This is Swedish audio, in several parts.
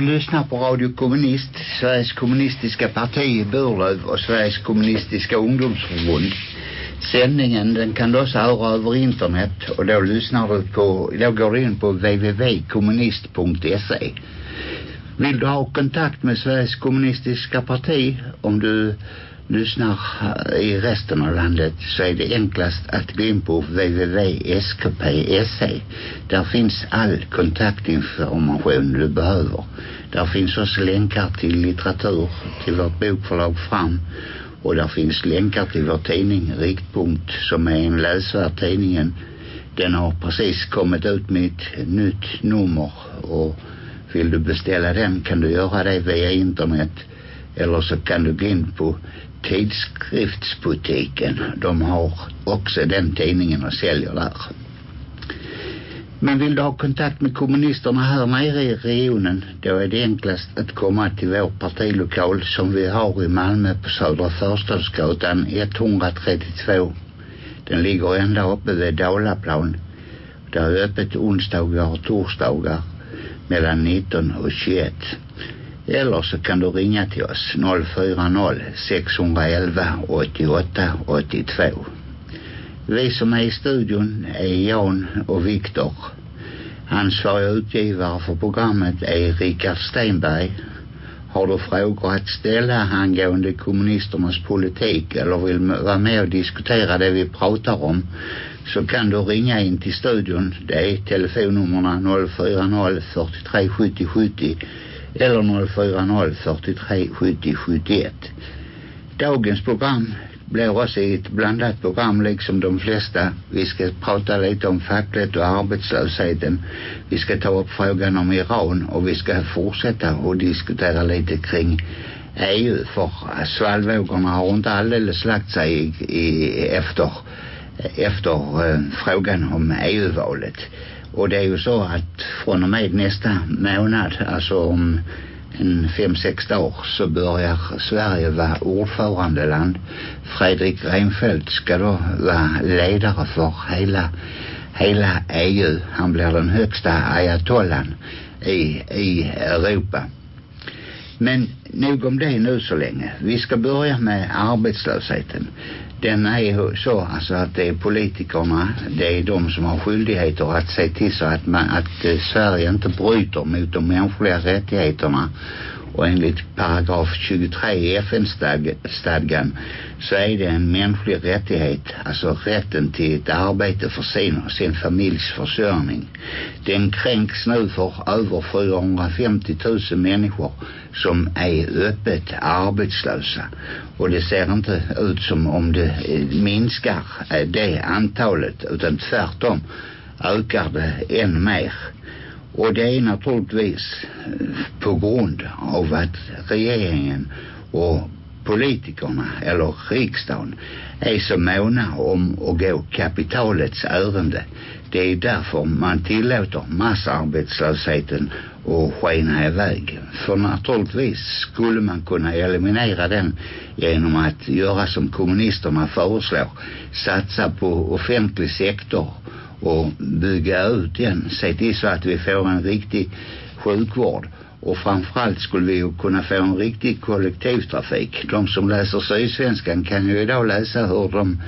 lyssnar på Radio Kommunist, Sveriges kommunistiska parti i Burlöv och Sveriges kommunistiska ungdomsförbund. Sändningen den kan du också höra över internet och då lyssnar du på, då går du in på www.kommunist.se. Vill du ha kontakt med Sveriges kommunistiska parti om du lyssnar i resten av landet så är det enklast att gå in på www.skp.se. Där finns all kontaktinformation du behöver. Där finns också länkar till litteratur, till vårt bokförlag Fram och där finns länkar till vår tidning Riktpunkt som är en läsvärd tidningen. Den har precis kommit ut med ett nytt nummer och vill du beställa den kan du göra det via internet eller så kan du gå in på tidskriftsbutiken. De har också den tidningen och säljer där. Men vill du ha kontakt med kommunisterna här nere i regionen då är det enklast att komma till vår partilokal som vi har i Malmö på Södra Förstadsgatan 132. Den ligger ända uppe vid Dalaplan. Det är öppet onsdagar och torsdagar mellan 19 och 21. Eller så kan du ringa till oss 040 611 88 82. Vi som är i studion är Jan och Viktor. Ansvarig utgivare för programmet är Richard Steinberg. Har du frågor att ställa angående kommunisternas politik eller vill vara med och diskutera det vi pratar om så kan du ringa in till studion. Det är telefonnummerna 040 43 70 70 eller 040 43 70 71. Dagens program blir också ett blandat program liksom de flesta. Vi ska prata lite om fackligt och arbetslösheten. Vi ska ta upp frågan om Iran och vi ska fortsätta och diskutera lite kring EU för svallvågorna har inte alldeles lagt sig i, i, efter efter eh, frågan om EU-valet. Och det är ju så att från och med nästa månad, alltså om en fem, sex dagar så börjar Sverige vara ordförandeland. Fredrik Reinfeldt ska då vara ledare för hela, hela EU. Han blir den högsta ayatollan i, i Europa. Men nog om det nu så länge. Vi ska börja med arbetslösheten. Den är så alltså att det är politikerna det är de som har skyldigheter att se till så att, man, att eh, Sverige inte bryter mot de mänskliga rättigheterna. Och enligt paragraf 23 i FN-stadgan så är det en mänsklig rättighet alltså rätten till ett arbete för sin och sin familjs försörjning. Den kränks nu för över 450 000 människor som är öppet arbetslösa och det ser inte ut som om det eh, minskar eh, det antalet utan tvärtom ökar det än mer och det är naturligtvis eh, på grund av att regeringen och politikerna eller riksdagen är så måna om att gå kapitalets ärende. Det är därför man tillåter massarbetslösheten att skena iväg. För naturligtvis skulle man kunna eliminera den genom att göra som kommunisterna föreslår. Satsa på offentlig sektor och bygga ut den. Se till så att vi får en riktig sjukvård. Och framförallt skulle vi ju kunna få en riktig kollektivtrafik. De som läser Sydsvenskan kan ju idag läsa hur de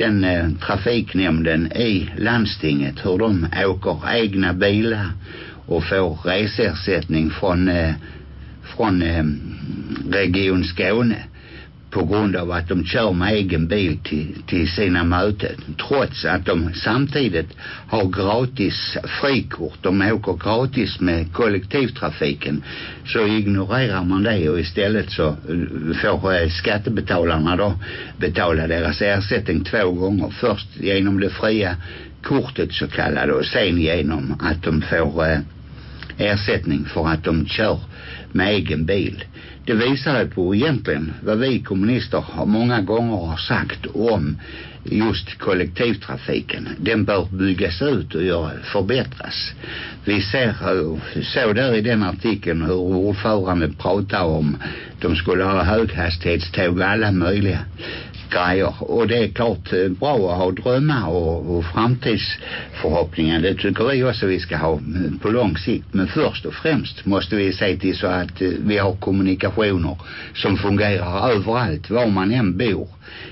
den eh, trafiknämnden i landstinget hur de åker egna bilar och får resersättning från eh, från eh, Region Skåne på grund av att de kör med egen bil till, till sina möten. Trots att de samtidigt har gratis frikort. De åker gratis med kollektivtrafiken. Så ignorerar man det och istället så eh, får eh, skattebetalarna då betala deras ersättning två gånger. Först genom det fria kortet så kallade och sen genom att de får eh, ersättning för att de kör med egen bil. Det visar på egentligen vad vi kommunister har många gånger har sagt om just kollektivtrafiken. Den bör byggas ut och gör, förbättras. Vi ser, så där i den artikeln hur ordföranden pratar om de skulle ha höghastighetståg alla möjliga grejer. Och det är klart eh, bra att ha drömmar och, och framtidsförhoppningar. Det tycker vi också vi ska ha mm, på lång sikt. Men först och främst måste vi se till så att eh, vi har kommunikationer som fungerar överallt, var man än bor.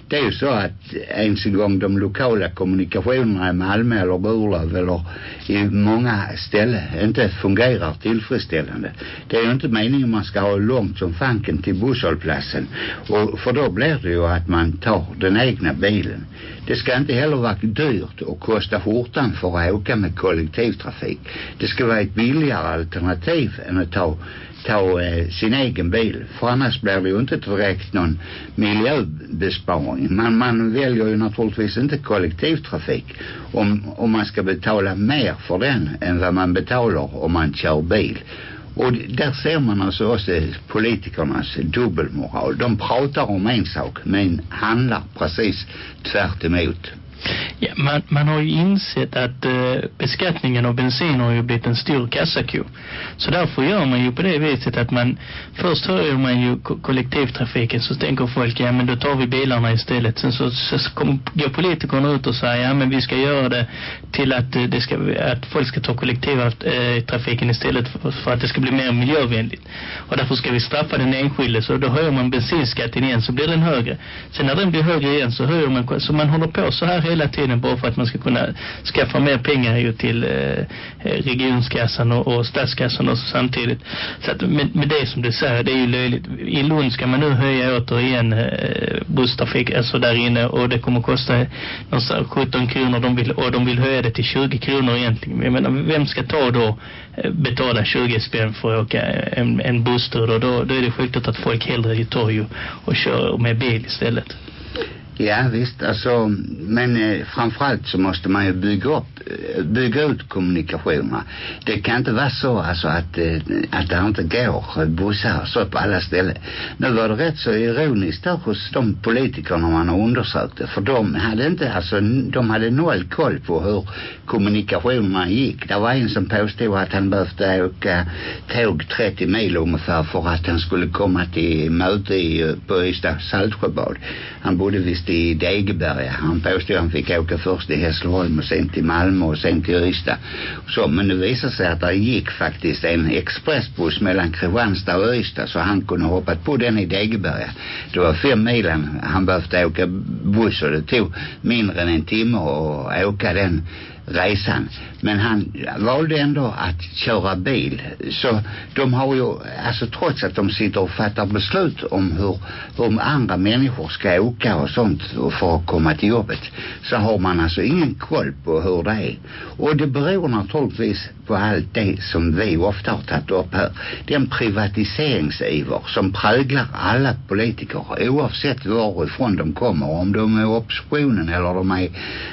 Det är ju så att ens en gång de lokala kommunikationerna i Malmö eller Burlöv eller i många ställen inte fungerar tillfredsställande. Det är ju inte meningen man ska ha långt som fanken till busshållplatsen. Och för då blir det ju att man tar den egna bilen. Det ska inte heller vara dyrt och kosta skjortan för att åka med kollektivtrafik. Det ska vara ett billigare alternativ än att ta ta eh, sin egen bil. För annars blir det ju inte direkt någon miljöbesparing. Man, man väljer ju naturligtvis inte kollektivtrafik om, om man ska betala mer för den än vad man betalar om man kör bil. Och där ser man alltså också politikernas dubbelmoral. De pratar om en sak men handlar precis tvärt emot. Ja, man, man har ju insett att eh, beskattningen av bensin har ju blivit en stor kassako. Så därför gör man ju på det viset att man först höjer man ju kollektivtrafiken så tänker folk, ja men då tar vi bilarna istället. Sen så, så, så kom, går politikerna ut och säger, ja men vi ska göra det till att, eh, det ska, att folk ska ta kollektivtrafiken istället för, för att det ska bli mer miljövänligt. Och därför ska vi straffa den enskilde så då höjer man bensinskatten igen så blir den högre. Sen när den blir högre igen så höjer man, så man håller på så här hela tiden bara för att man ska kunna skaffa mer pengar ju till eh, eh regionskassan och, och statskassan och samtidigt. Så att med, med det som du säger, det är ju löjligt. I Lund ska man nu höja återigen eh, busstrafik, alltså där inne och det kommer kosta någonstans 17 kronor de vill, och de vill höja det till 20 kronor egentligen. Jag menar, vem ska ta då eh, betala 20 spänn för att åka en, en busstur och då, då är det självklart att folk hellre tar ju och kör med bil istället. Ja visst, alltså, men eh, framförallt så måste man ju bygga upp, eh, bygga ut kommunikationerna. Det kan inte vara så alltså att, eh, att det inte går eh, bussar så på alla ställen. Nu var det rätt så ironiskt där hos de politikerna man har undersökt det. För de hade inte, alltså de hade noll koll på hur kommunikationerna gick. Det var en som påstod att han behövde åka tåg 30 mil ungefär för att han skulle komma till möte i, eh, på Ystad Saltsjöbad. Han bodde visst i Degeberga. Han påstod att han fick åka först till Hässleholm och sen till Malmö och sen till Ystad. Så, men det visade sig att det gick faktiskt en expressbuss mellan Kristianstad och Ystad så han kunde hoppat på den i Degeberga. Det var fem milen han behövde åka buss och det tog mindre än en timme att åka den resan. Men han valde ändå att köra bil. Så de har ju, alltså trots att de sitter och fattar beslut om hur, om andra människor ska åka och sånt för att komma till jobbet. Så har man alltså ingen koll på hur det är. Och det beror naturligtvis på allt det som vi ofta har tagit upp här. Den privatiseringsiver som präglar alla politiker oavsett varifrån de kommer. Om de är oppositionen eller de är,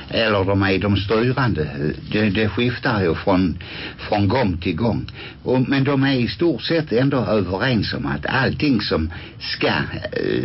eller de är de styrande. Det, det skiftar ju från, från gång till gång. Och, men de är i stort sett ändå överens om att allting som ska, eh,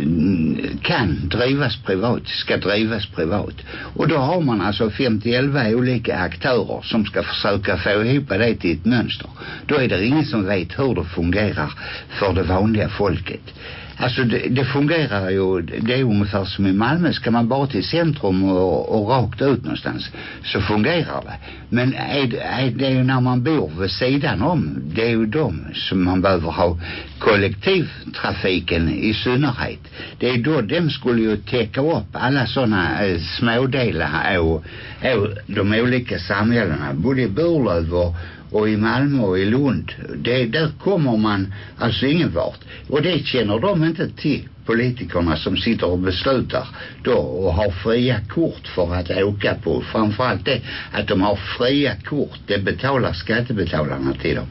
kan drivas privat ska drivas privat. Och då har man alltså 50-11 olika aktörer som ska försöka få ihop det till ett mönster. Då är det ingen som vet hur det fungerar för det vanliga folket. Alltså det, det fungerar ju, det är ungefär som i Malmö. Ska man bara till centrum och, och rakt ut någonstans så fungerar det. Men är, är det är ju när man bor vid sidan om, det är ju de som man behöver ha kollektivtrafiken i synnerhet. Det är då den skulle ju täcka upp alla sådana eh, smådelar av, av de olika samhällena. Både i Burlöv och och i Malmö och i Lund. Det, där kommer man alltså ingen vart. Och det känner de inte till politikerna som sitter och beslutar då och har fria kort för att åka på. Framförallt det att de har fria kort, det betalar skattebetalarna till dem.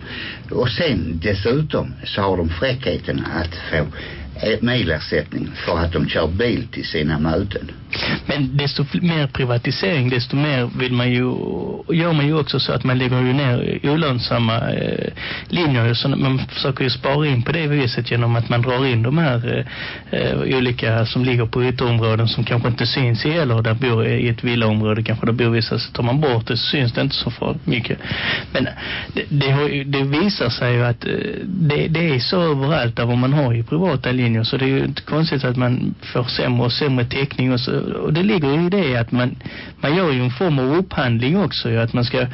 Och sen dessutom så har de fräckheten att få Eh, milersättning för att de kör bil till sina möten. Men desto mer privatisering, desto mer vill man ju, gör man ju också så att man lägger ju ner olönsamma eh, linjer. Så man försöker ju spara in på det viset genom att man drar in de här eh, eh olika som ligger på ytterområden som kanske inte syns i eller där bor i ett villaområde kanske där bor vissa så tar man bort det så syns det inte så för mycket. Men det, det, har, det visar sig ju att eh, det, det är så överallt där vad man har i privata linjer linjer så det är ju inte konstigt att man får sämre och sämre täckning och, så, och det ligger ju i det att man, man gör ju en form av upphandling också ju, att man ska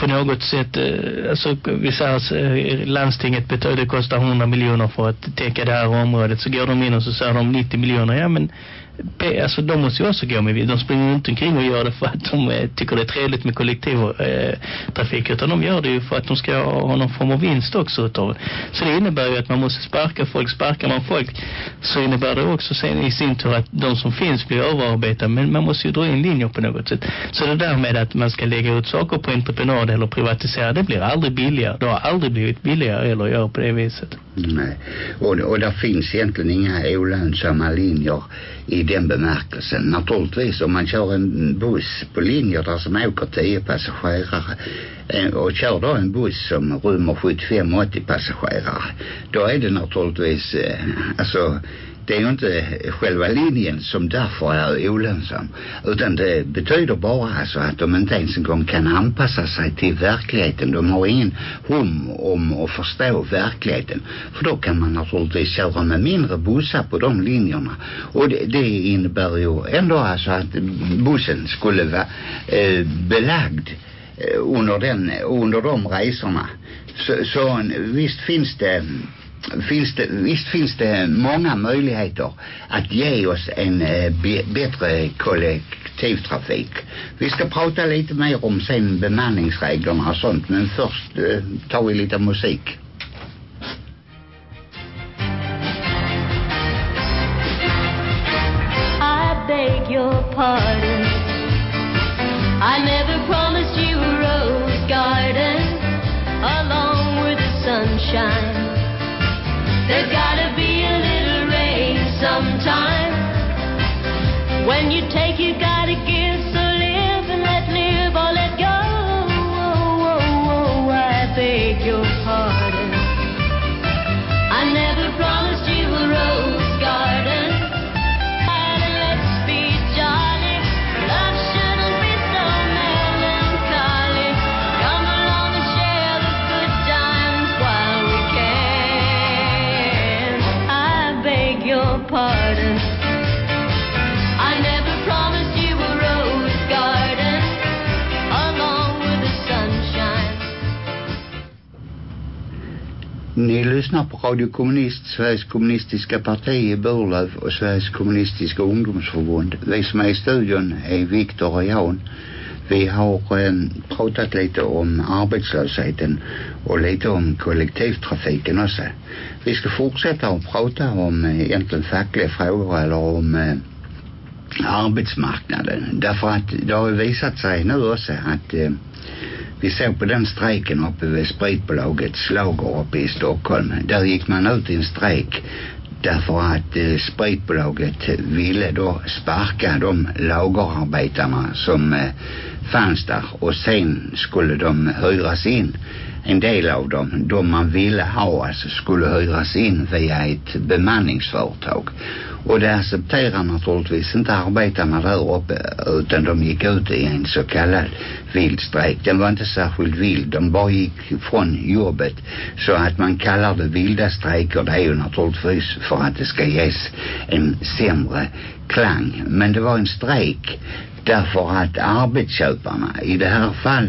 på något sätt eh, alltså vi säger att eh, landstinget betyder det kostar 100 miljoner för att täcka det här området så går de in och så säger de 90 miljoner. Ja men alltså de måste ju också gå med de springer inte omkring och gör det för att de eh, tycker det är trevligt med kollektivtrafik eh, utan de gör det ju för att de ska ha någon form av vinst också utav. så det innebär ju att man måste sparka folk. Sparkar man folk så innebär det också sen i sin tur att de som finns blir överarbetade. Men man måste ju dra in linjer på något sätt. Så det där med att man ska lägga ut saker på entreprenad eller privatisera det blir aldrig billigare. Det har aldrig blivit billigare eller göra på det viset. Nej, och, och där finns egentligen inga olönsamma linjer i den bemärkelsen. Naturligtvis om man kör en buss på linjer där som åker 10 passagerare eh, och kör då en buss som rymmer 75-80 passagerare då är det naturligtvis eh, alltså det är ju inte själva linjen som därför är olönsam utan det betyder bara alltså att de inte ens en gång kan anpassa sig till verkligheten. De har ingen hum om att förstå verkligheten för då kan man naturligtvis köra med mindre bussar på de linjerna. Och det, det innebär ju ändå alltså att bussen skulle vara eh, belagd eh, under, den, under de resorna. Så, så visst finns det finns det, visst finns det många möjligheter att ge oss en eh, bättre kollektivtrafik. Vi ska prata lite mer om sen bemanningsreglerna och sånt men först eh, tar vi lite musik. Ni lyssnar på Radio Kommunist, Sveriges kommunistiska parti i Burlöv och Sveriges kommunistiska ungdomsförbund. Vi som är i studion är Viktor och Jan. Vi har eh, pratat lite om arbetslösheten och lite om kollektivtrafiken också. Vi ska fortsätta att prata om eh, egentligen fackliga frågor eller om eh, arbetsmarknaden. Därför att det har ju visat sig nu också att eh, vi såg på den strejken uppe vid spritbolaget Slager uppe i Stockholm. Där gick man ut i en strejk därför att eh, spritbolaget ville då sparka de lagerarbetarna som eh, fanns där och sen skulle de hyras in en del av dem, de man ville ha alltså skulle hyras in via ett bemanningsföretag och det accepterar naturligtvis inte arbetarna där uppe utan de gick ut i en så kallad vildstrejk. Den var inte särskilt vild, de bara gick från jobbet så att man kallar det vilda strejker det är ju naturligtvis för att det ska ges en sämre klang men det var en strejk därför att arbetsköparna i det här fall,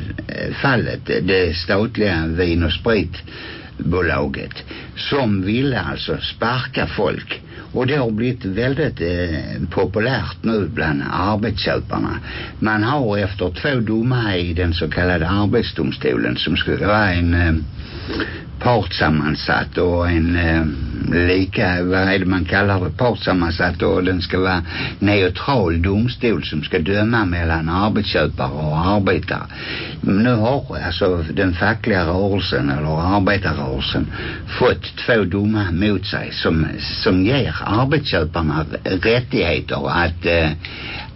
fallet det statliga vin- och spritbolaget som ville alltså sparka folk och det har blivit väldigt eh, populärt nu bland arbetsköparna. Man har efter två domar i den så kallade arbetsdomstolen som skulle vara en eh, partsammansatt och en eh, lika, vad är det man kallar det, partsammansatt och den ska vara neutral domstol som ska döma mellan arbetsköpare och arbetare. Nu har alltså den fackliga rörelsen eller arbetarrörelsen fått två domar mot sig som, som ger arbetsköparna rättigheter att, eh,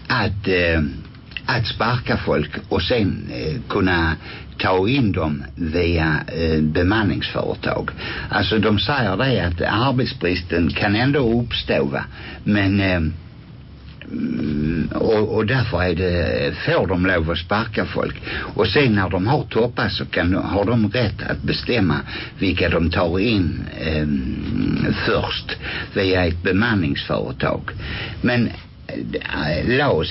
att eh, att sparka folk och sen eh, kunna ta in dem via eh, bemanningsföretag. Alltså de säger det att arbetsbristen kan ändå uppstå va. Men eh, och, och därför är det, får de lov att sparka folk. Och sen när de har toppat så kan, har de rätt att bestämma vilka de tar in eh, först via ett bemanningsföretag. Men LAS,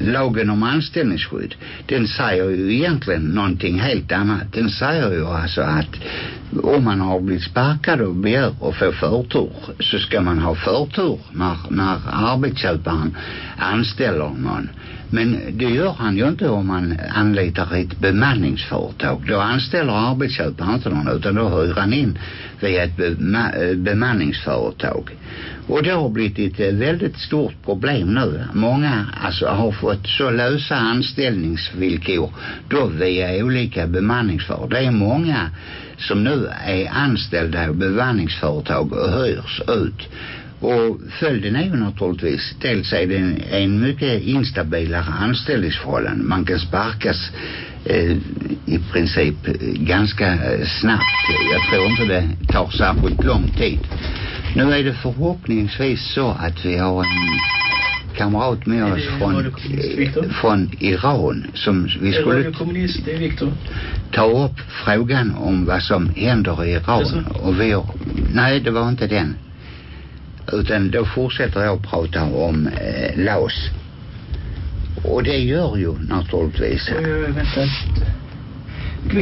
lagen om anställningsskydd, den säger ju egentligen någonting helt annat. Den säger ju alltså att om man har blivit sparkad och begär att få förtur så ska man ha förtur när, när arbetsköparen anställer någon. Men det gör han ju inte om man anlitar ett bemanningsföretag. Då anställer arbetsköparen inte någon utan då hyr han in via ett bema bemanningsföretag. Och det har blivit ett väldigt stort problem nu. Många alltså har fått så lösa anställningsvillkor då via olika bemanningsföretag. Det är många som nu är anställda i bemanningsföretag och hyrs ut. Och följden är ju naturligtvis, dels är det en, en mycket instabilare anställningsförhållande. Man kan sparkas eh, i princip eh, ganska eh, snabbt. Jag tror inte det tar särskilt lång tid. Nu är det förhoppningsvis så att vi har en kamrat med oss från, eh, från Iran som vi skulle ta upp frågan om vad som händer i Iran. Och vi nej det var inte den. Utan då fortsätter jag prata om eh, Laos. Och det gör ju naturligtvis. Vänta.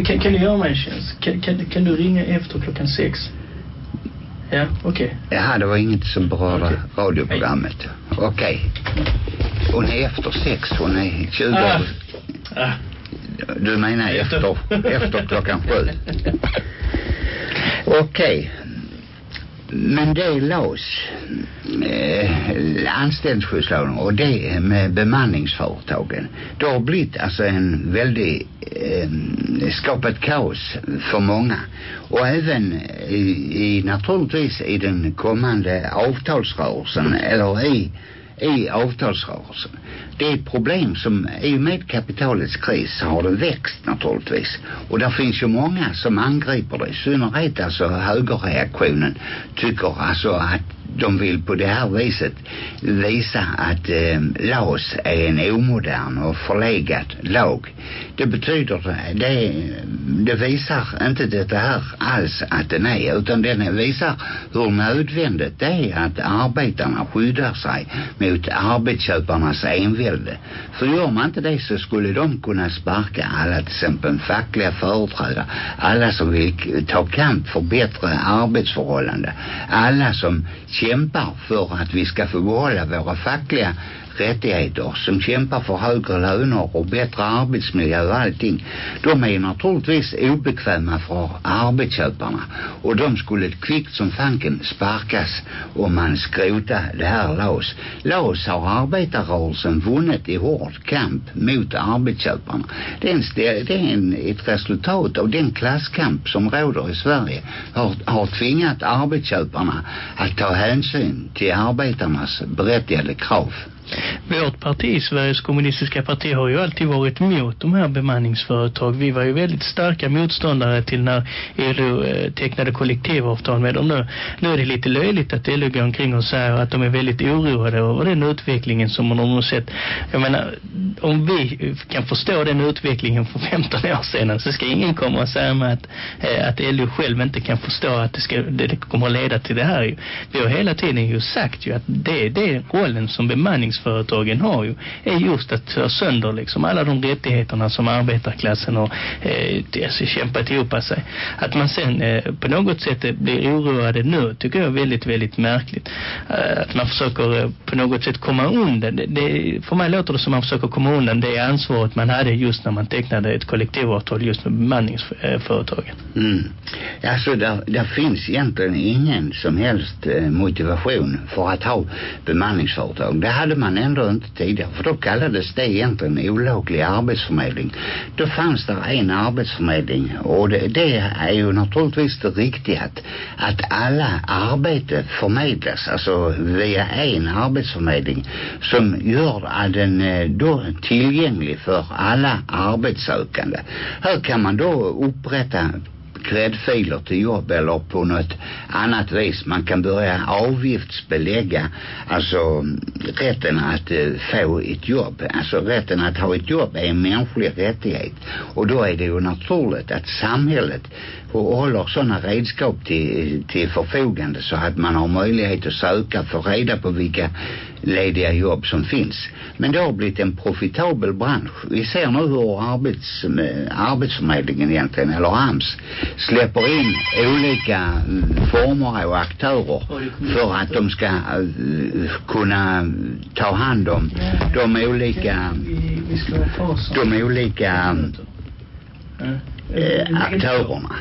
Kan, kan du göra mig en tjänst? Kan, kan, kan du ringa efter klockan sex? Ja, okej. Okay. Ja, det var inget som berörde okay. radioprogrammet. Okej. Okay. Hon är efter sex. Hon är 20 ah. Ah. Du menar efter, efter klockan sju. Okej. Men det är LAS, eh, anställningsskyddslagen och det med bemanningsföretagen. Det har blivit alltså en väldigt, eh, skapat kaos för många. Och även i, i naturligtvis i den kommande avtalsrörelsen eller i i avtalsrörelsen. Det är ett problem som i och med kapitalets kris har det växt naturligtvis. Och där finns ju många som angriper det. I synnerhet alltså högerreaktionen tycker alltså att de vill på det här viset visa att eh, LAS är en omodern och förlegad lag. Det betyder, det, det visar inte detta här alls att den är, utan den visar hur nödvändigt det är att arbetarna skyddar sig mot arbetsköparnas envälde. För gör man inte det så skulle de kunna sparka alla till exempel fackliga företrädare, alla som vill ta kamp för bättre arbetsförhållanden, alla som kämpar för att vi ska få behålla våra fackliga rättigheter som kämpar för högre löner och bättre arbetsmiljö och allting. De är naturligtvis obekväma för arbetsköparna. Och de skulle kvickt som fanken sparkas om man skrotar det här LAS LAS har arbetarrörelsen vunnit i hård kamp mot arbetsköparna. Det är, en, det är en, ett resultat av den klasskamp som råder i Sverige. Har, har tvingat arbetsköparna att ta hänsyn till arbetarnas berättigade krav. Vårt parti, Sveriges kommunistiska parti, har ju alltid varit emot de här bemanningsföretag. Vi var ju väldigt starka motståndare till när LO eh, tecknade kollektivavtal med dem nu. Nu är det lite löjligt att LO går omkring och säger att de är väldigt oroade över den utvecklingen som de har sett. Jag menar, om vi eh, kan förstå den utvecklingen för 15 år sedan så ska ingen komma och säga med att, eh, att LO själv inte kan förstå att det, ska, det kommer att leda till det här. Vi har hela tiden ju sagt ju att det är rollen som bemanningsföretag bemanningsföretagen har ju är just att ta sönder liksom alla de rättigheterna som arbetarklassen har eh, alltså, kämpat ihop sig. Att man sen eh, på något sätt blir oroade nu tycker jag är väldigt, väldigt märkligt. Eh, att man försöker eh, på något sätt komma undan. Det, det, för mig låter det som man försöker komma undan det ansvaret man hade just när man tecknade ett kollektivavtal just med bemanningsföretagen. Mm. Alltså där, där finns egentligen ingen som helst eh, motivation för att ha bemanningsföretag. Det hade man man ändå inte tidigare för då kallades det egentligen olaglig arbetsförmedling. Då fanns det en arbetsförmedling och det, det är ju naturligtvis det riktiga att, att alla arbete förmedlas. Alltså via en arbetsförmedling som gör att den eh, då tillgänglig för alla arbetssökande. Här kan man då upprätta gräddfiler till jobb eller på något annat vis. Man kan börja avgiftsbelägga alltså rätten att eh, få ett jobb. Alltså rätten att ha ett jobb är en mänsklig rättighet. Och då är det ju naturligt att samhället håller sådana redskap till, eh, till förfogande så att man har möjlighet att söka för reda på vilka lediga jobb som finns. Men det har blivit en profitabel bransch. Vi ser nu hur arbets, arbetsförmedlingen egentligen, eller AMS, släpper in olika mm, former och aktörer för att de ska uh, kunna ta hand om de olika de olika uh, aktörerna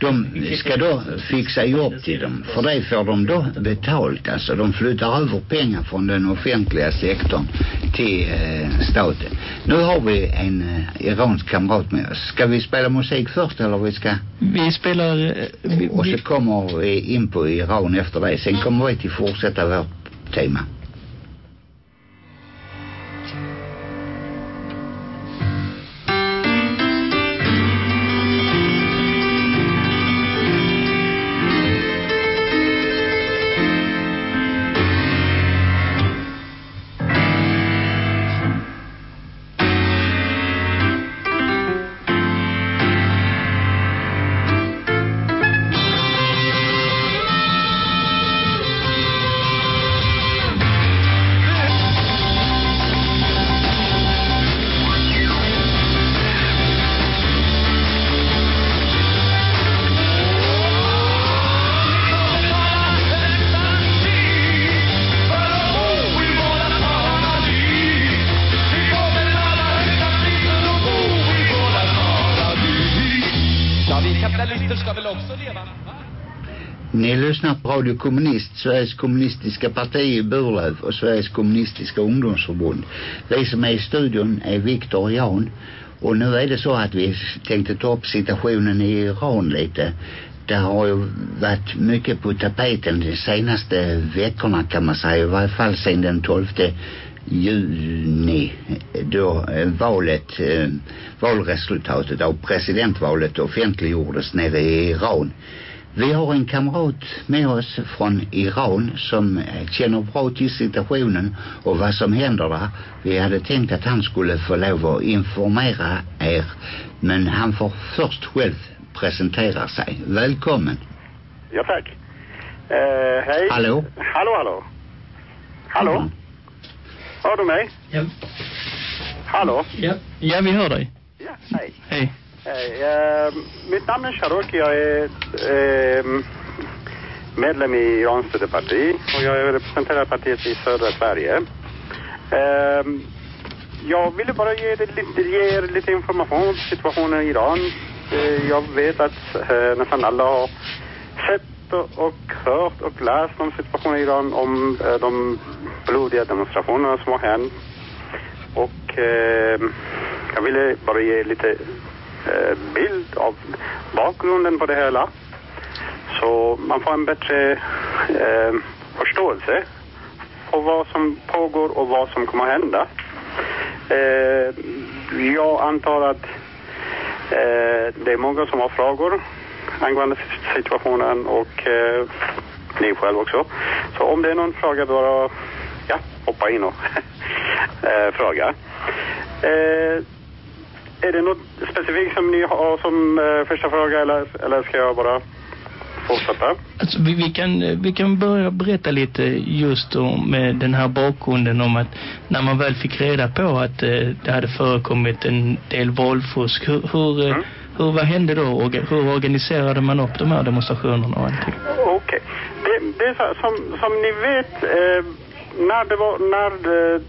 de ska då fixa jobb till dem. För det får de då betalt. Alltså de flyttar över pengar från den offentliga sektorn till eh, staten. Nu har vi en eh, iransk kamrat med oss. Ska vi spela musik först eller vi ska? Vi spelar... Eh, och så kommer vi in på Iran efter det. Sen kommer vi till fortsätta vårt tema. Ni lyssnar på Radio Kommunist, Sveriges kommunistiska parti i Burlöv och Sveriges kommunistiska ungdomsförbund. Vi som är i studion är Viktor och Jan. Och nu är det så att vi tänkte ta upp situationen i Iran lite. Det har ju varit mycket på tapeten de senaste veckorna kan man säga. I varje fall sedan den 12 juni då eh, valet, eh, valresultatet av presidentvalet offentliggjordes nere i Iran. Vi har en kamrat med oss från Iran som känner bra till situationen och vad som händer där. Vi hade tänkt att han skulle få lov att informera er. Men han får först själv presentera sig. Välkommen. Ja, tack. Eh, hej. Hallå? Hallå, hallå. Hallå? Mm. Hör du mig? Ja. Hallå? Ja, ja vi hör dig. Ja, hej. Hej. Hej. Eh, mitt namn är Sharok. Jag är eh, medlem i Irans parti och jag representerar partiet i södra Sverige. Eh, jag ville bara ge, lite, ge er lite information om situationen i Iran. Eh, jag vet att eh, nästan alla har sett och, och hört och läst om situationen i Iran, om eh, de blodiga demonstrationerna som har hänt. Och eh, jag ville bara ge lite Eh, bild av bakgrunden på det hela. Så man får en bättre eh, förståelse för vad som pågår och vad som kommer att hända. Eh, jag antar att eh, det är många som har frågor angående situationen och eh, ni själv också. Så om det är någon fråga bara ja, hoppa in och eh, fråga. Eh, Eh, är det något specifikt som ni har som eh, första fråga eller, eller ska jag bara fortsätta? Alltså, vi, vi, kan, vi kan börja berätta lite just om eh, den här bakgrunden om att när man väl fick reda på att eh, det hade förekommit en del valfusk, hur, hur, mm. hur vad hände då hur organiserade man upp de här demonstrationerna och allting? Okej. Okay. Det, det är så, som, som ni vet, eh, när det var, när det,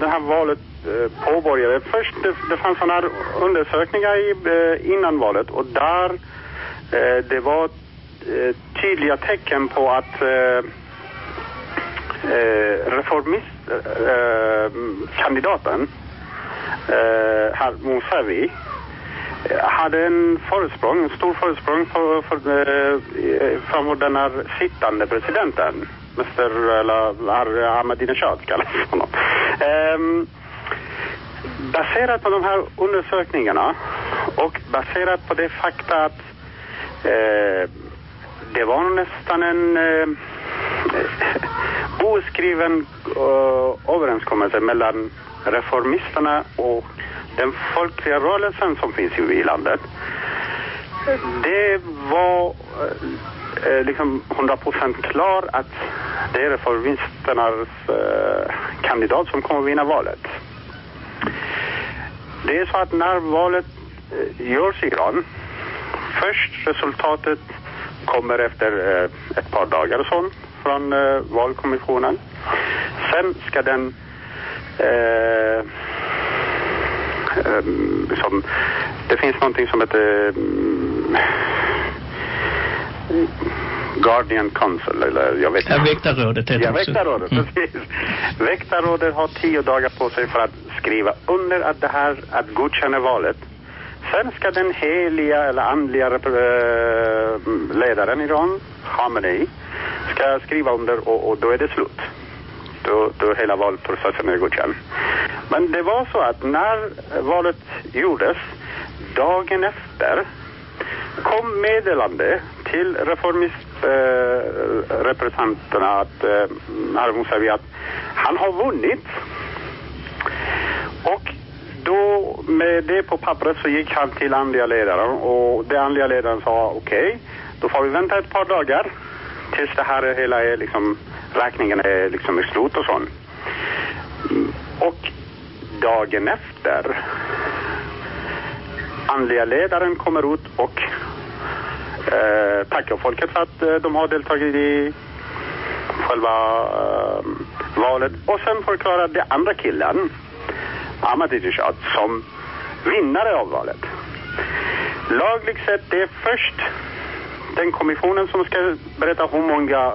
det här valet eh, Eh, påbörjade. Först det, det fanns sådana här undersökningar i, eh, innan valet och där eh, det var tydliga tecken på att reformistkandidaten herr Mousavi hade en försprång, en stor försprång för, för, för, framför den här sittande presidenten. Mr. eller Ahmadinejad kallas honom. Um, baserat på de här undersökningarna och baserat på det fakta att Eh, det var nästan en eh, oskriven eh, överenskommelse mellan reformisterna och den folkliga rörelsen som finns i landet. Det var eh, liksom 100% klar att det är reformisternas eh, kandidat som kommer vinna valet. Det är så att när valet eh, görs i Iran, först resultatet kommer efter eh, ett par dagar och sånt från eh, valkommissionen. Sen ska den eh, eh som, det finns någonting som heter mm, Guardian Council, eller jag vet Ja, väktarrådet heter Ja, väktarrådet, Mm. precis. Väktarrådet har tio dagar på sig för att skriva under att det här, att godkänna valet. Sen ska den heliga eller andliga eh, ledaren i Iran, Khamenei, ska skriva under och, och då är det slut. Då, då hela valprocessen är godkänd. Men det var så att när valet gjordes, dagen efter, kom meddelande till reformistrepresentanterna eh, att eh, Harun Mousavi att han har vunnit. Och då med det på pappret så gick han till andliga ledaren och den andliga ledaren sa okej, då får vi vänta ett par dagar tills det här hela är liksom, räkningen är liksom i slut och sånt. Mm, och dagen efter andliga ledaren kommer ut och eh, tackar folket för att eh, de har deltagit i själva eh, valet. Och sen förklarar den andra killen Ahmadinejad som vinnare av valet. Lagligt sett det är först den kommissionen som ska berätta hur många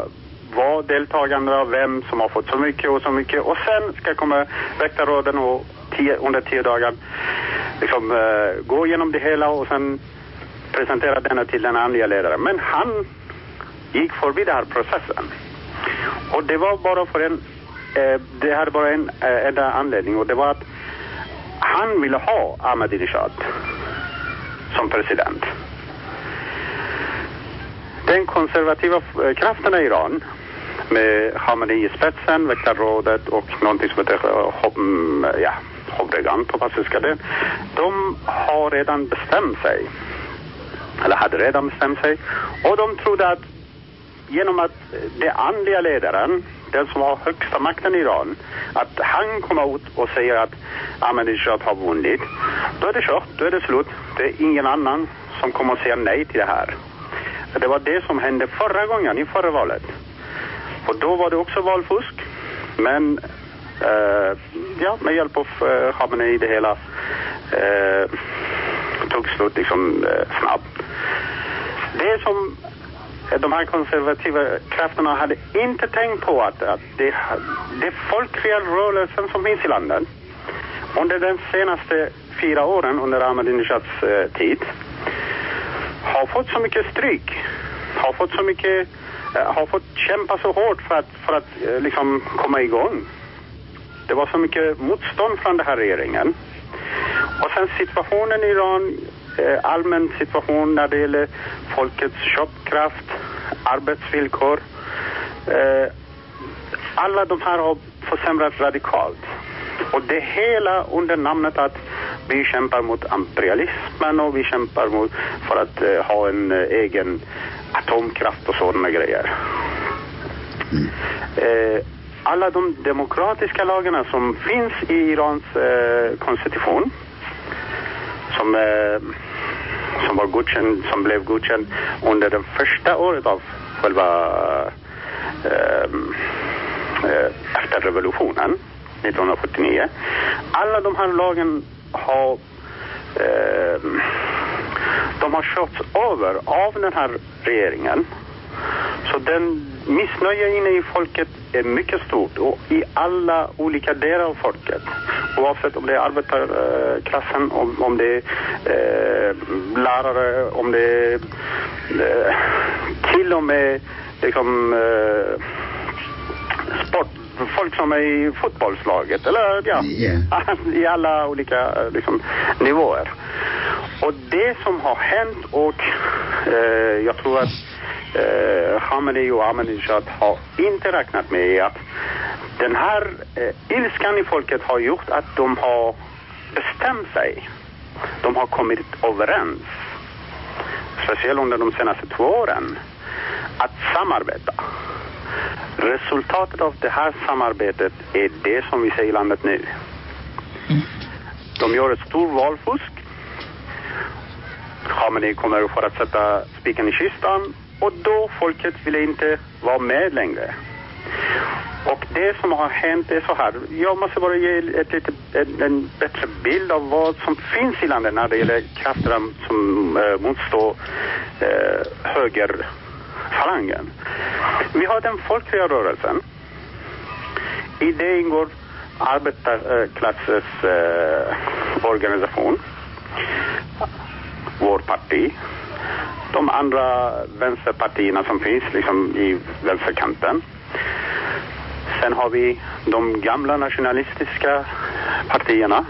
var deltagande och vem som har fått så mycket och så mycket. Och sen ska komma väktarråden och tio, under tio dagar liksom eh, gå igenom det hela och sen presentera denna till den andliga ledaren. Men han gick förbi den här processen. Och det var bara för en, eh, det hade bara en eh, enda anledning och det var att han ville ha Ahmadinejad som president. Den konservativa eh, krafterna i Iran med Khamenei i spetsen, väktarrådet och någonting som heter eh, mm, ja, Hobregan på persiska det. De har redan bestämt sig. Eller hade redan bestämt sig. Och de trodde att genom att den andliga ledaren, den som har högsta makten i Iran, att han kommer ut och säger att Ahmadinejad har vunnit, då är det kört, då är det slut. Det är ingen annan som kommer att säga nej till det här. Det var det som hände förra gången, i förra valet. Och då var det också valfusk. Men Eh, ja, med hjälp av eh, Khamenei det hela eh, tog slut liksom eh, snabbt. Det som eh, de här konservativa krafterna hade inte tänkt på att, att det, det folkliga rörelsen som finns i landet under den senaste fyra åren under Ahmadinejads eh, tid har fått så mycket stryk, har fått så mycket, eh, har fått kämpa så hårt för att, för att eh, liksom komma igång. Det var så mycket motstånd från den här regeringen. Och sen situationen i Iran, eh, allmän situation när det gäller folkets köpkraft, arbetsvillkor. Eh, alla de här har försämrats radikalt. Och det hela under namnet att vi kämpar mot imperialismen och vi kämpar mot för att eh, ha en eh, egen atomkraft och sådana grejer. Eh, alla de demokratiska lagarna som finns i Irans eh, konstitution som, eh, som var godkänd, som blev godkänd under det första året av själva eh, eh efter revolutionen 1979. Alla de här lagen har eh, de har körts över av den här regeringen. Så den missnöje inne i folket är mycket stort och i alla olika delar av folket. Oavsett om det är arbetarklassen, om, om det är eh, lärare, om det är eh, till och med liksom, eh, sport, folk som är i fotbollslaget eller ja, Ja. i alla olika eh, liksom, nivåer. Och det som har hänt och eh, jag tror att eh, Khamenei och Ahmadinejad har inte räknat med är att den här eh, ilskan i folket har gjort att de har bestämt sig. De har kommit överens, speciellt under de senaste två åren, att samarbeta. Resultatet av det här samarbetet är det som vi ser i landet nu. De gör ett stort valfusk. Khamenei kommer att fortsätta att sätta spiken i kistan och då folket ville inte vara med längre. Och det som har hänt är så här. Jag måste bara ge ett lite, en, en bättre bild av vad som finns i landet när det gäller krafterna som eh, motstår eh, högerfalangen. Vi har den folkliga rörelsen. I det ingår arbetarklassens eh, organisation. Vår parti. De andra vänsterpartierna som finns liksom i vänsterkanten. Sen har vi de gamla nationalistiska partierna.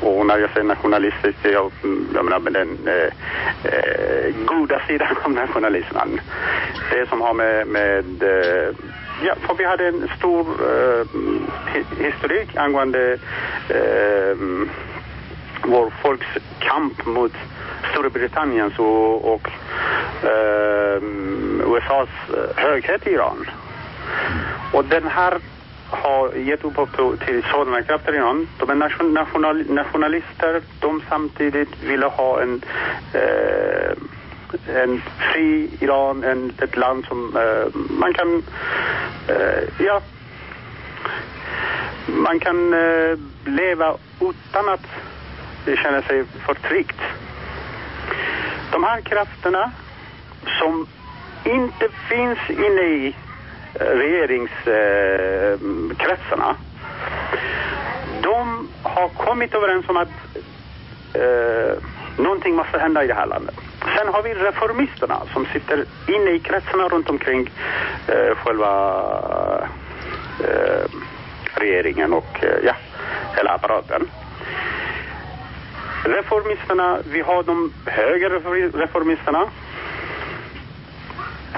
Och när jag säger nationalistiskt, jag, jag menar med den eh, eh, goda sidan av nationalismen. Det som har med, med eh, ja, för vi hade en stor eh, historik angående eh, vår folks kamp mot Storbritanniens och, och ehm, eh, USAs höghet i Iran. Och den här har gett upphov till- sådana krafter i Iran. De är nation, national, nationalister. De samtidigt ville ha en, eh, en fri Iran, en, ett land som eh, man kan, eh, ja, man kan eh, leva utan att känna sig förtryckt. De här krafterna som inte finns inne i eh, regeringskretsarna. De har kommit överens om att eh, någonting måste hända i det här landet. Sen har vi reformisterna som sitter inne i kretsarna runt omkring eh, själva eh, regeringen och eh, ja, hela apparaten. Reformisterna, vi har de högerreformisterna.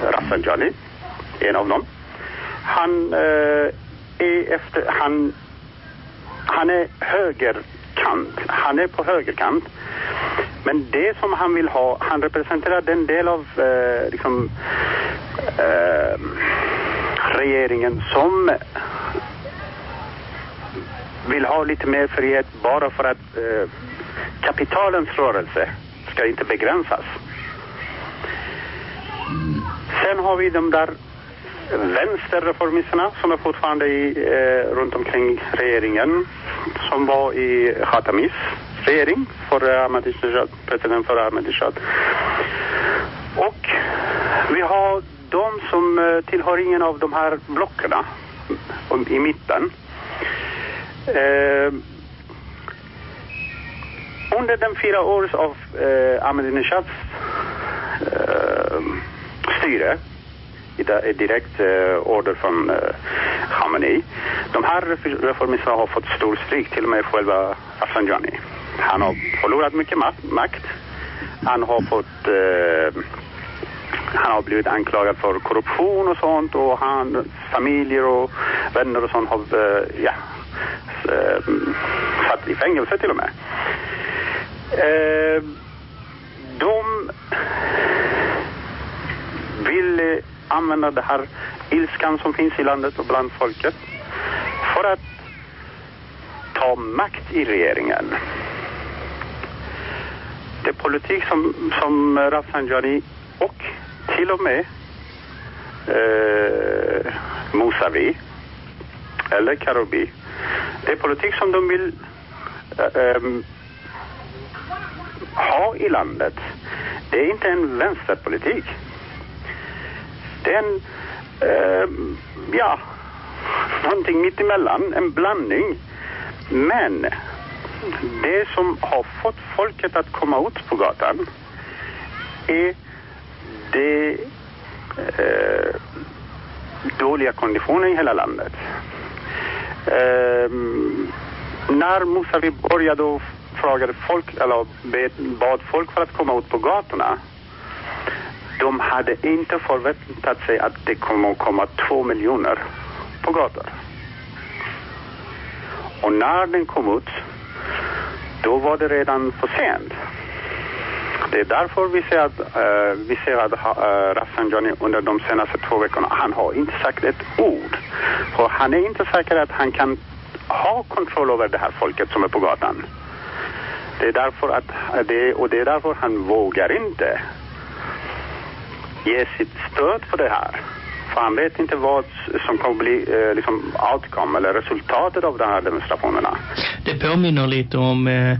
Rafsanjani, en av dem. Han eh, är efter, han, han är högerkant. Han är på högerkant. Men det som han vill ha, han representerar den del av eh, liksom, eh, regeringen som vill ha lite mer frihet bara för att eh, kapitalens rörelse ska inte begränsas. Sen har vi de där vänsterreformisterna som är fortfarande i, eh, runt omkring regeringen som var i Khatamis regering för Ahmadinejad, president för Ahmadinejad. Och vi har de som eh, tillhör ingen av de här blockerna mm, i mitten. Eh, under den fyra års av eh, Ahmadinejads eh, styre i direkt eh, order från eh, Khamenei. De här reformisterna har fått stor stryk, till och med själva Rafsanjani. Han har förlorat mycket makt. Han har fått eh, han har blivit anklagad för korruption och sånt och han, familjer och vänner och sånt har eh, ja, eh, mm, satt i fängelse till och med. Eh, de vill eh, använda det här ilskan som finns i landet och bland folket för att ta makt i regeringen. Det politik som, som Rafsanjani och till och med eh, Mousavi eller Karobi. Det är politik som de vill eh, ehm, ha i landet. Det är inte en vänsterpolitik. Det är en, eh, ja, någonting mittemellan, en blandning. Men det som har fått folket att komma ut på gatan är det eh, dåliga konditionen i hela landet. Eh, när Musavi började frågade folk, eller bad folk för att komma ut på gatorna, de hade inte förväntat sig att det kommer att komma två miljoner på gator. Och när den kom ut, då var det redan för sent. Det är därför vi ser att, uh, vi ser att eh, uh, Rafsanjani under de senaste två veckorna, han har inte sagt ett ord. För han är inte säker att han kan ha kontroll över det här folket som är på gatan. Det är därför att, det, och det är därför han vågar inte ge sitt stöd för det här. För han vet inte vad som kommer bli eh, liksom outcome eller resultatet av de här demonstrationerna. Det påminner lite om eh,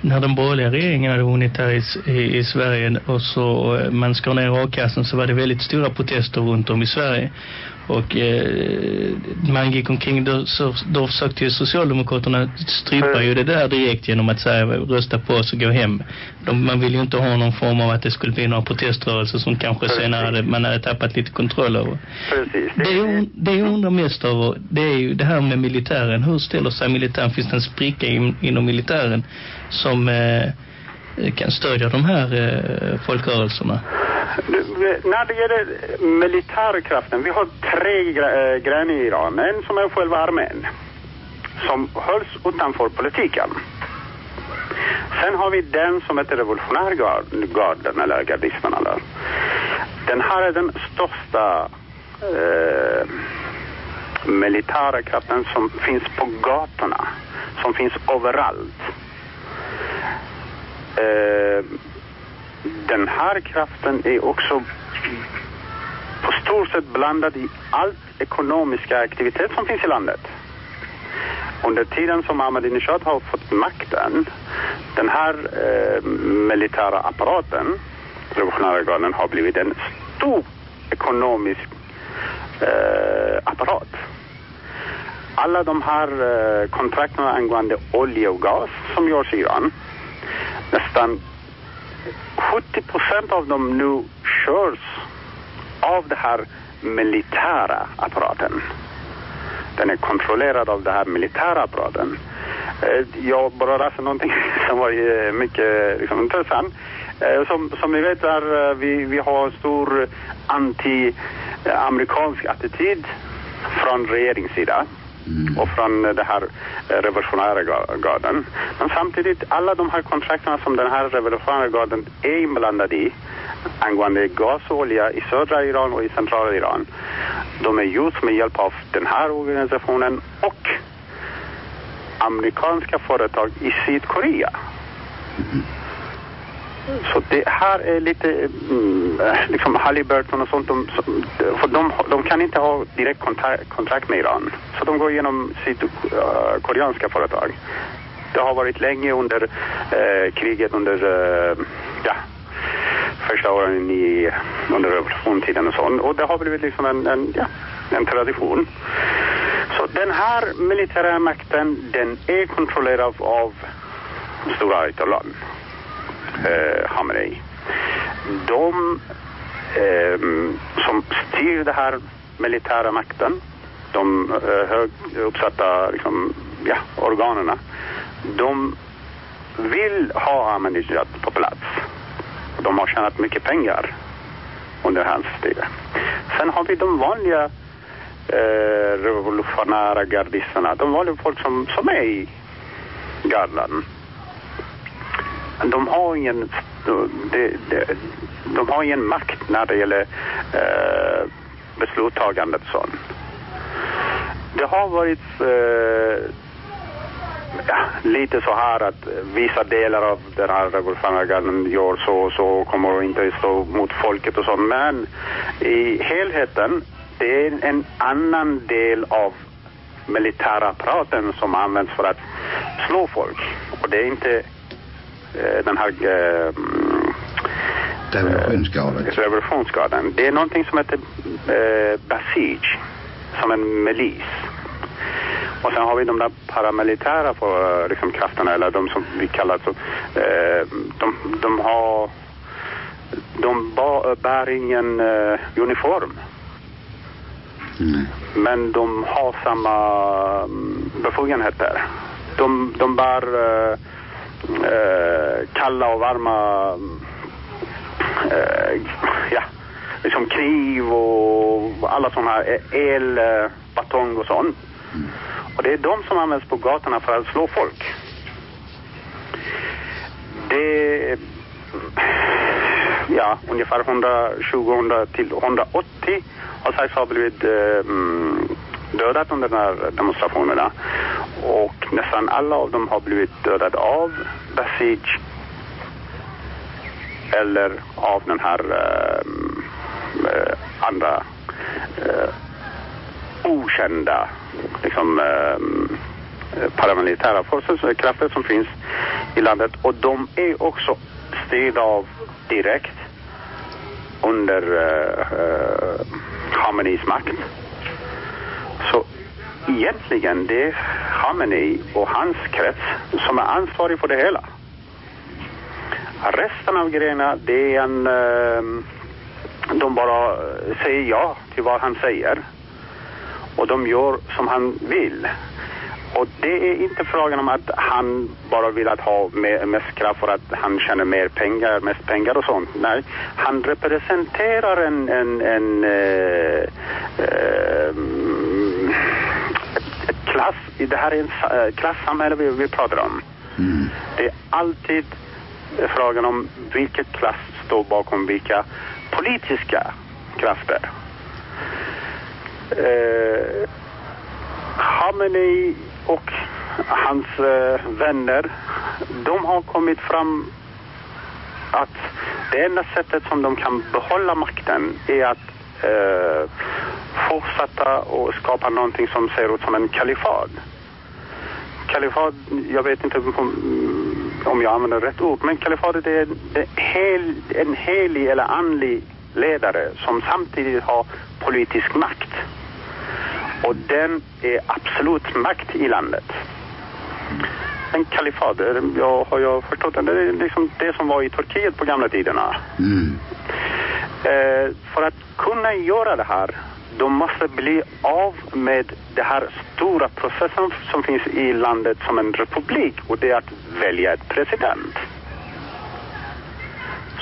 när den borgerliga regeringen hade vunnit här i, i, i Sverige och så eh, man skar ner a-kassan så var det väldigt stora protester runt om i Sverige. Och eh, man gick omkring då, så, då försökte ju Socialdemokraterna strypa ju det där direkt genom att säga rösta på oss och gå hem. De, man vill ju inte ha någon form av att det skulle bli några proteströrelser som kanske Precis. senare hade, man hade tappat lite kontroll över. Precis. Det jag, det jag undrar mest över det är ju det här med militären. Hur ställer sig militären? Finns det en spricka in, inom militären som eh, kan stödja de här eh, folkrörelserna? Eh, när det gäller eh, militärkraften, vi har tre grejer eh, grenar i Iran. En som är själva armén, som hölls utanför politiken. Sen har vi den som heter revolutionärgarden, eller gardismen. Eller. Den här är den största eh, militära kraften som finns på gatorna, som finns överallt. Eh, den här kraften är också på stort sett blandad i all ekonomiska aktivitet som finns i landet. Under tiden som Ahmadinejad har fått makten, den här eh, militära apparaten, revolutionära garden, har blivit en stor ekonomisk eh, apparat. Alla de här eh, kontrakten angående olja och gas som görs i Iran, nästan 70 procent av dem nu körs av den här militära apparaten. Den är kontrollerad av den här militära apparaten. Eh, jag bara läste någonting som var eh, mycket liksom, intressant. Eh, som, som ni vet är vi, vi har en stor anti-amerikansk attityd från regeringssidan och från det här eh, revolutionära ga- garden. Men samtidigt, alla de här kontrakterna som den här revolutionära garden är inblandad i angående gas och olja i södra Iran och i centrala Iran, de är gjorts med hjälp av den här organisationen och amerikanska företag i Sydkorea. Mm. Så det här är lite, mm, liksom Halliburton och sånt, de, för de, de kan inte ha direkt kontrakt, kontrakt med Iran. Så de går genom sydkoreanska eh, företag. Det har varit länge under uh, kriget, under uh, ja, första åren i, under revolutionstiden och sånt. Och det har blivit liksom en, en, ja, en tradition. Så den här militära makten, den är kontrollerad av stora ytterland eh, Hamrej. De eh, som styr den här militära makten, de eh, hög uppsatta liksom, ja, organerna, de vill ha Ahmadinejad på plats. De har tjänat mycket pengar under hans styre. Sen har vi de vanliga eh, revolutionära gardisterna, de vanliga folk som, som är i garden de har ingen de, de, de har ingen makt när det gäller eh, besluttagandet sånt. Det har varit eh, ja, lite så här att vissa delar av den här revolutionära gör så och så och kommer inte stå mot folket och så. Men i helheten, det är en annan del av militärapparaten som används för att slå folk. Och det är inte den här eh, Revolutionsgardet. revolutionsgarden. Det är någonting som heter eh, Basij, som en milis. Och sen har vi de där paramilitära för, liksom, krafterna, eller de som vi kallar så, eh, de, de har de ba, bär ingen eh, uniform. Mm. Men de har samma mm, befogenheter. De, de bär eh, eh, kalla och varma eh, ja, liksom kniv och alla sådana här elbatong och sånt. Och det är de som används på gatorna för att slå folk. Det ja, ungefär 120 100 till 180 har sagts ha blivit eh, mm, dödat under de här demonstrationerna. Och nästan alla av dem har blivit dödade av Basij eller av den här eh, eh, andra eh, okända liksom, eh, paramilitära eh, krafter som finns i landet. Och de är också styrda av direkt under uh, Khameneis makt. Så egentligen det är Khamenei och hans krets som är ansvarig för det hela. Resten av grejerna, det är en... Ehm, de bara eh, säger ja till vad han säger. Och de gör som han vill. Och det är inte frågan om att han bara vill att ha mest kraft för att han tjänar mer pengar, mest pengar och sånt. Nej, han representerar en, en, en eh, eh, klass, det här är en uh, klassamhälle vi, vi pratar om. Mm. Det är alltid frågan om vilket klass står bakom vilka politiska krafter. Uh, Khamenei och hans eh, vänner, de har kommit fram att det enda sättet som de kan behålla makten är att eh, fortsätta och skapa någonting som ser ut som en kalifat. Kalifat, jag vet inte om, om jag använder rätt ord, men kalifatet är en, hel, en helig eller andlig ledare som samtidigt har politisk makt. Och den är absolut makt i landet. En kalifat, jag har jag förstått det, det är liksom det som var i Turkiet på gamla tiderna. Mm. Eh, för att kunna göra det här, de måste bli av med den här stora processen som finns i landet som en republik och det är att välja ett president.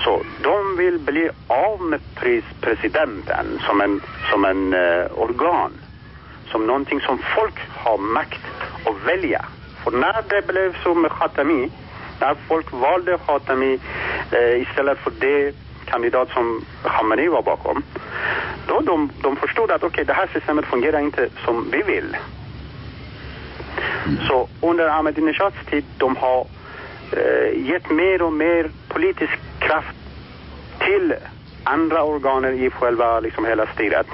Så de vill bli av med presidenten som en, som en eh, organ som någonting som folk har makt att välja. För när det blev så med Khatami, när folk valde Khatami eh, istället för det kandidat som Khamenei var bakom, då de, de förstod att okej, okay, det här systemet fungerar inte som vi vill. Så under Ahmadinejads tid, de har eh, gett mer och mer politisk kraft till andra organer i själva, liksom hela styret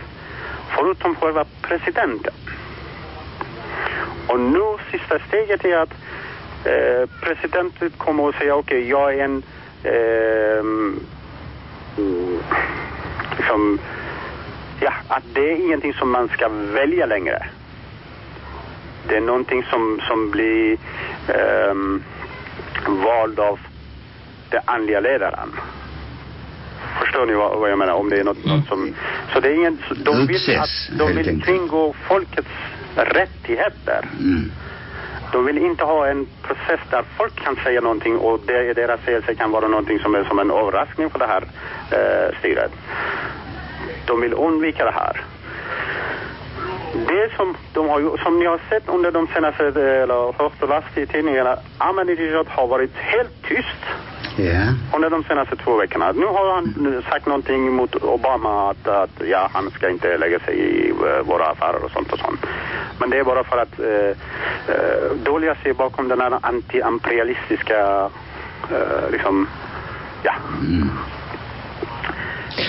förutom själva presidenten. Och nu sista steget är att eh, presidenten kommer att säga okej, okay, jag är en eh, liksom, ja, att det är ingenting som man ska välja längre. Det är någonting som, som blir eh, vald av den andliga ledaren. Förstår ni vad, vad jag menar? Om det är något, något som... Så det är ingen... De vill, att, de vill kringgå folkets rättigheter. Mm. De vill inte ha en process där folk kan säga någonting och det, deras sägelse kan vara någonting som är som en överraskning för det här eh, styret. De vill undvika det här. Det som, de har, som ni har sett under de senaste, eh, eller hört och läst i tidningarna, Ahmadinejad har varit helt tyst Ja. under de senaste två veckorna. Nu har han sagt någonting mot Obama att, att ja, han ska inte lägga sig i eh, våra affärer och sånt och sånt. Men det är bara för att eh, eh, dölja sig bakom den här anti-imperialistiska eh, liksom, ja. Mm.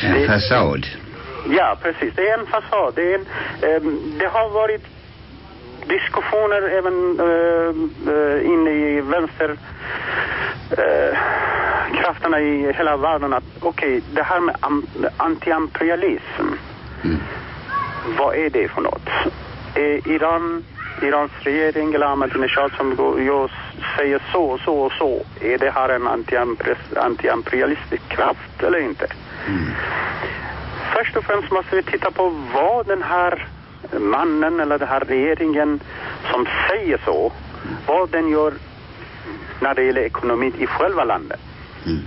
En fasad. Ja, precis. Det är en fasad. Det, är en, ehm, det har varit diskussioner även uh, inne i vänster eh, krafterna i hela världen att okej, det här med anti-imperialism, Mm. vad är det för något? Är Iran, Irans regering eller Ahmadinejad som går, jag säger så och så och så, är det här en anti-imperi- anti-imperialistisk kraft eller inte? Mm. Först och främst måste vi titta på vad den här mannen eller den här regeringen som säger så, vad den gör när det gäller ekonomin i själva landet. Mm.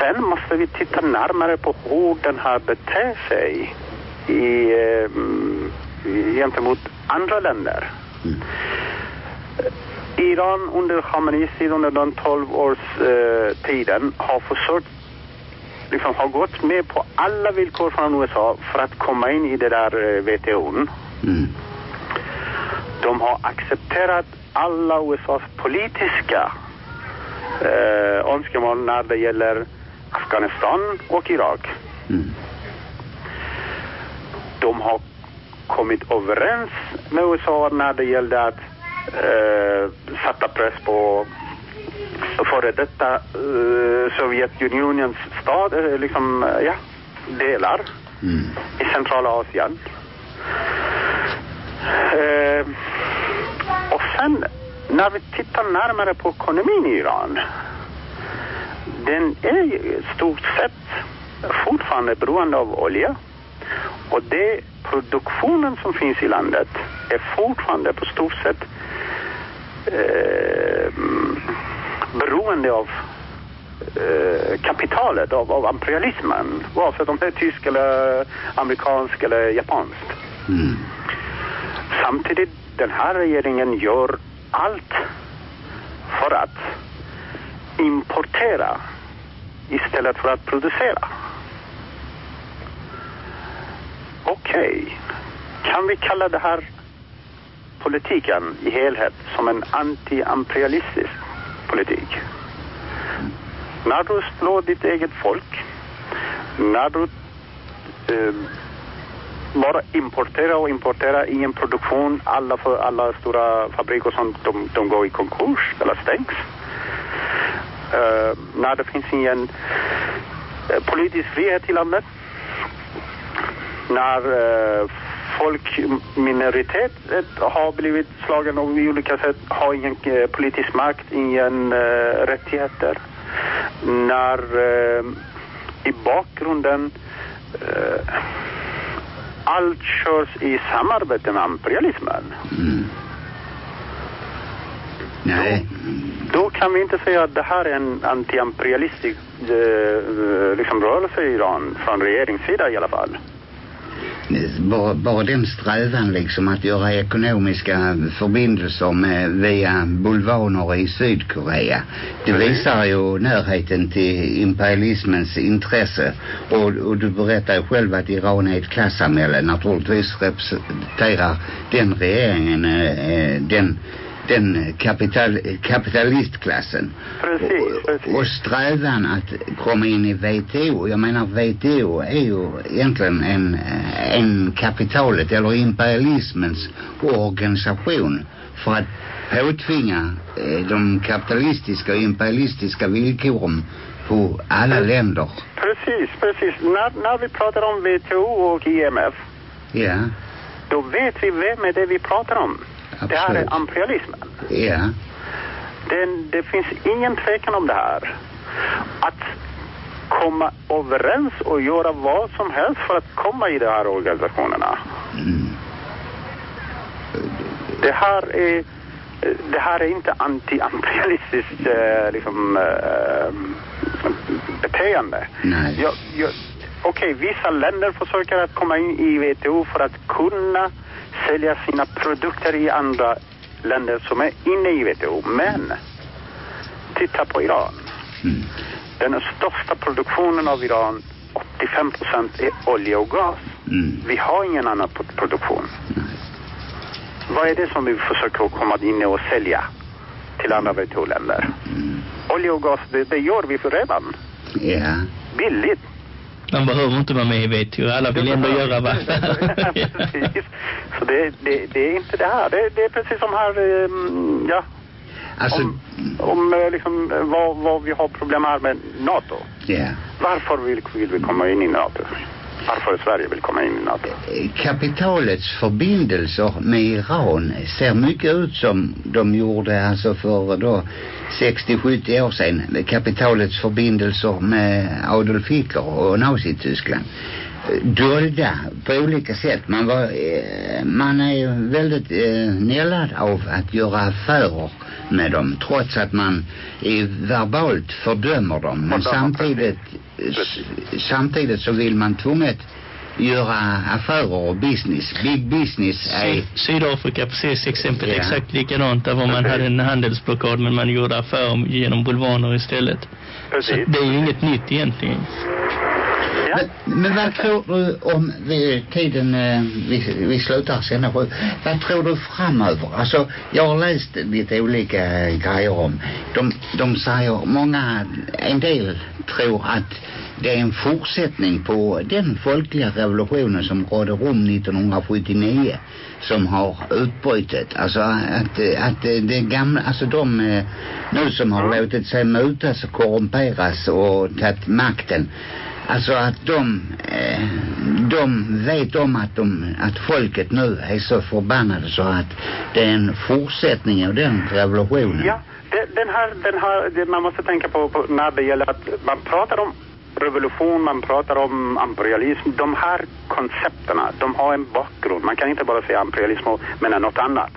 Sen måste vi titta närmare på hur den här beter sig i, eh, gentemot andra länder. Mm. Iran under Khameneis tid, under den 12 års eh, tiden, har försökt, liksom har gått med på alla villkor från USA för att komma in i det där eh, WTO. Mm. De har accepterat alla USAs politiska eh, önskemål när det gäller Afghanistan och Irak. Mm. De har kommit överens med USA när det gällde att eh, sätta press på före detta eh, Sovjetunionens stad, eh, liksom, eh, ja, delar Mm. i centrala Asien. Eh, och sen när vi tittar närmare på ekonomin i Iran. Den är i stort sett fortfarande beroende av olja. Och det produktionen som finns i landet är fortfarande på stort sätt eh, beroende av eh, kapitalet, av, av imperialismen. Oavsett om det är tysk eller amerikansk eller japansk. Mm. Samtidigt, den här regeringen gör allt för att importera istället för att producera. Okej, kan vi kalla det här politiken i helhet som en anti-imperialistisk politik? När du slår ditt eget folk, när du eh, bara importera och importera, ingen produktion, alla, för, alla stora fabriker som de, de går i konkurs eller stängs. Eh, när det finns ingen eh, politisk frihet i landet. När eh, folkminoritet eh, har blivit slagen av i olika sätt, har ingen eh, politisk makt, ingen eh, rättigheter. När i bakgrunden allt körs i samarbete med imperialismen. Mm. Nej. Då kan vi inte säga att det här är en anti-imperialistisk eh, liksom rörelse i Iran, från regeringssida i alla fall. Bara, bara den strävan liksom att göra ekonomiska förbindelser med, via bulvaner i Sydkorea. Det visar ju närheten till imperialismens intresse. Och, och du berättar ju själv att Iran är ett klassamhälle. Naturligtvis representerar den regeringen eh, eh, den den kapital, kapitalistklassen. Precis, och, precis. och strävan att komma in i WTO. Jag menar WTO är ju egentligen en, en kapitalet eller imperialismens organisation för att påtvinga eh, de kapitalistiska och imperialistiska villkoren på alla länder. Precis, precis. När, när vi pratar om WTO och IMF, Ja, då vet vi vem är det vi pratar om. Det här absolut. är imperialismen. Ja, Den, det finns ingen tvekan om det här. Att komma överens och göra vad som helst för att komma i de här organisationerna. mm. Det här är, det här är inte anti-imperialistiskt eh, liksom, eh, beteende. Okej, vissa länder försöker att komma in i WTO för att kunna sälja sina produkter i andra länder som är inne i WTO. Men titta på Iran. Mm. Den största produktionen av Iran, 85 procent, är olja och gas. Mm. Vi har ingen annan pro- produktion. Nej. Vad är det som vi försöker komma in och sälja till andra WTO-länder? Mm. Olja och gas, det, det gör vi för redan. Ja. Billigt. Man behöver inte vara med i WTO. Alla vill ändå göra vad. precis. Så det, det, det är inte det här. Det, det är precis som här, ehm, ja, Alltså, om, om eh, liksom, eh, vad, vad vi har problem här med NATO. ja. Varför vill, vill vi komma in i NATO? Varför Sverige vill komma in i NATO? kapitalets förbindelser med Iran ser mycket ut som de gjorde alltså för då 60-70 år sedan. Kapitalets förbindelser med Adolf Hitler och Nazityskland. dolda på olika sätt. Man, var, eh, man är väldigt eh, nällad av att göra affärer med dem trots att man verbalt fördömer dem. Men samtidigt, samtidigt så vill man tvunget göra affärer och business. Big business är... Sy Sydafrika precis exempel Ja. exakt likadant där var man hade en handelsblockad men man gjorde affärer genom bulvaner istället. Så Precis. det är ju inget nytt egentligen. Men, men vad tror du om vi, tiden, eh, vi, vi slutar sända sju. Vad tror du framöver? Alltså, jag har läst lite olika eh, grejer om. De, de säger, många, en del tror att det är en fortsättning på den folkliga revolutionen som rådde Rom 1979 som har utbrutit. Alltså att, eh, att det gamla, alltså de nu som har låtit sig mutas och korrumperas och tagit makten Alltså att de, eh, de vet om att, de, att folket nu är så förbannade så att det är en fortsättning av den revolutionen. Ja, det, den här, den här, det man måste tänka på, på när det gäller att man pratar om revolution, man pratar om imperialism. De här koncepterna, de har en bakgrund. Man kan inte bara säga imperialism och mena något annat.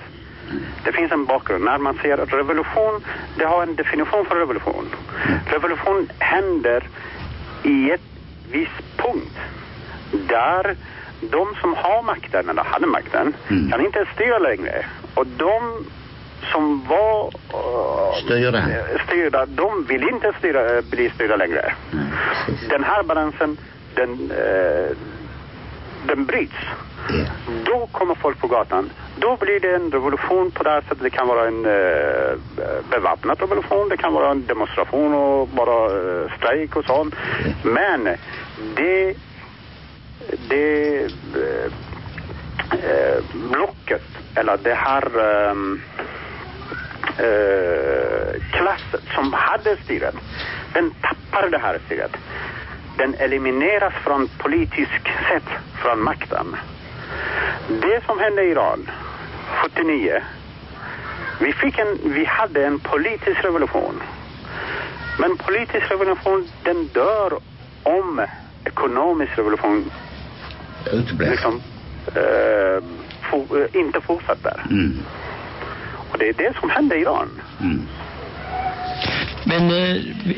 Det finns en bakgrund. När man säger revolution, det har en definition för revolution. Revolution händer i ett viss punkt där de som har makten, eller hade makten, Mm. kan inte styra längre. Och de som var uh, Styrda. styrda, de vill inte styra, eh, bli styrda längre. Precis. Den här balansen, den, eh, den bryts. Ja. Då kommer folk på gatan. Då blir det en revolution på det här sättet. Det kan vara en eh, beväpnad revolution, det kan vara en demonstration och bara eh, strejk och sånt. Men det, det eh, blocket, eller det här ehm, eh, klassen som hade styret, den tappar det här styret. Den elimineras från politisk sätt från makten. Det som hände i Iran 79, vi, fick en, vi hade en politisk revolution. Men politisk revolution, den dör om ekonomisk revolution Uteblev. liksom, eh, for, eh, inte fortsätter. Mm. Och det är det som hände i Iran. Mm. Men eh,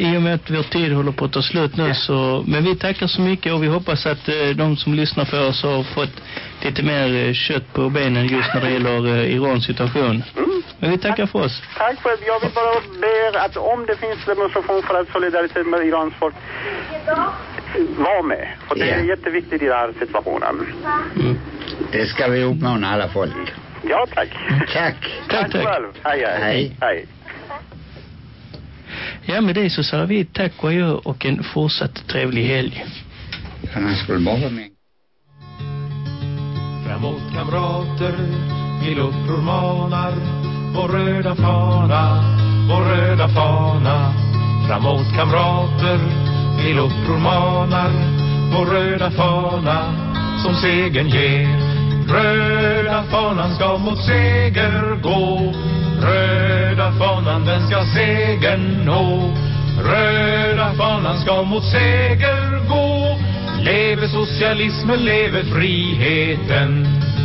i och med att vår tid håller på att ta slut nu Ja. så, men vi tackar så mycket och vi hoppas att eh, de som lyssnar på oss har fått lite mer eh, kött på benen just när det gäller eh, Irans situation. Mm. Men vi tackar för oss. Tack för Jag vill bara be att om det finns demonstration för att solidaritet med Irans folk, var med. För det är Ja. jätteviktigt i den här situationen. Mm. Det ska vi uppmana alla folk. Ja, tack. Tack. Tack, tack. själv. Hej, hej. Hej. hej. Ja, med det så säger vi tack och adjö och en fortsatt trevlig helg. Han skulle bara vara med. Framåt kamrater, vi luppror manar Vår röda fana, vår röda fana. Framåt kamrater, vi luppror manar Vår röda fana som segern ger. Röda fanan ska mot seger gå Röda fanan den ska segern nå. Röda fanan ska mot seger gå. Leve socialismen, leve friheten.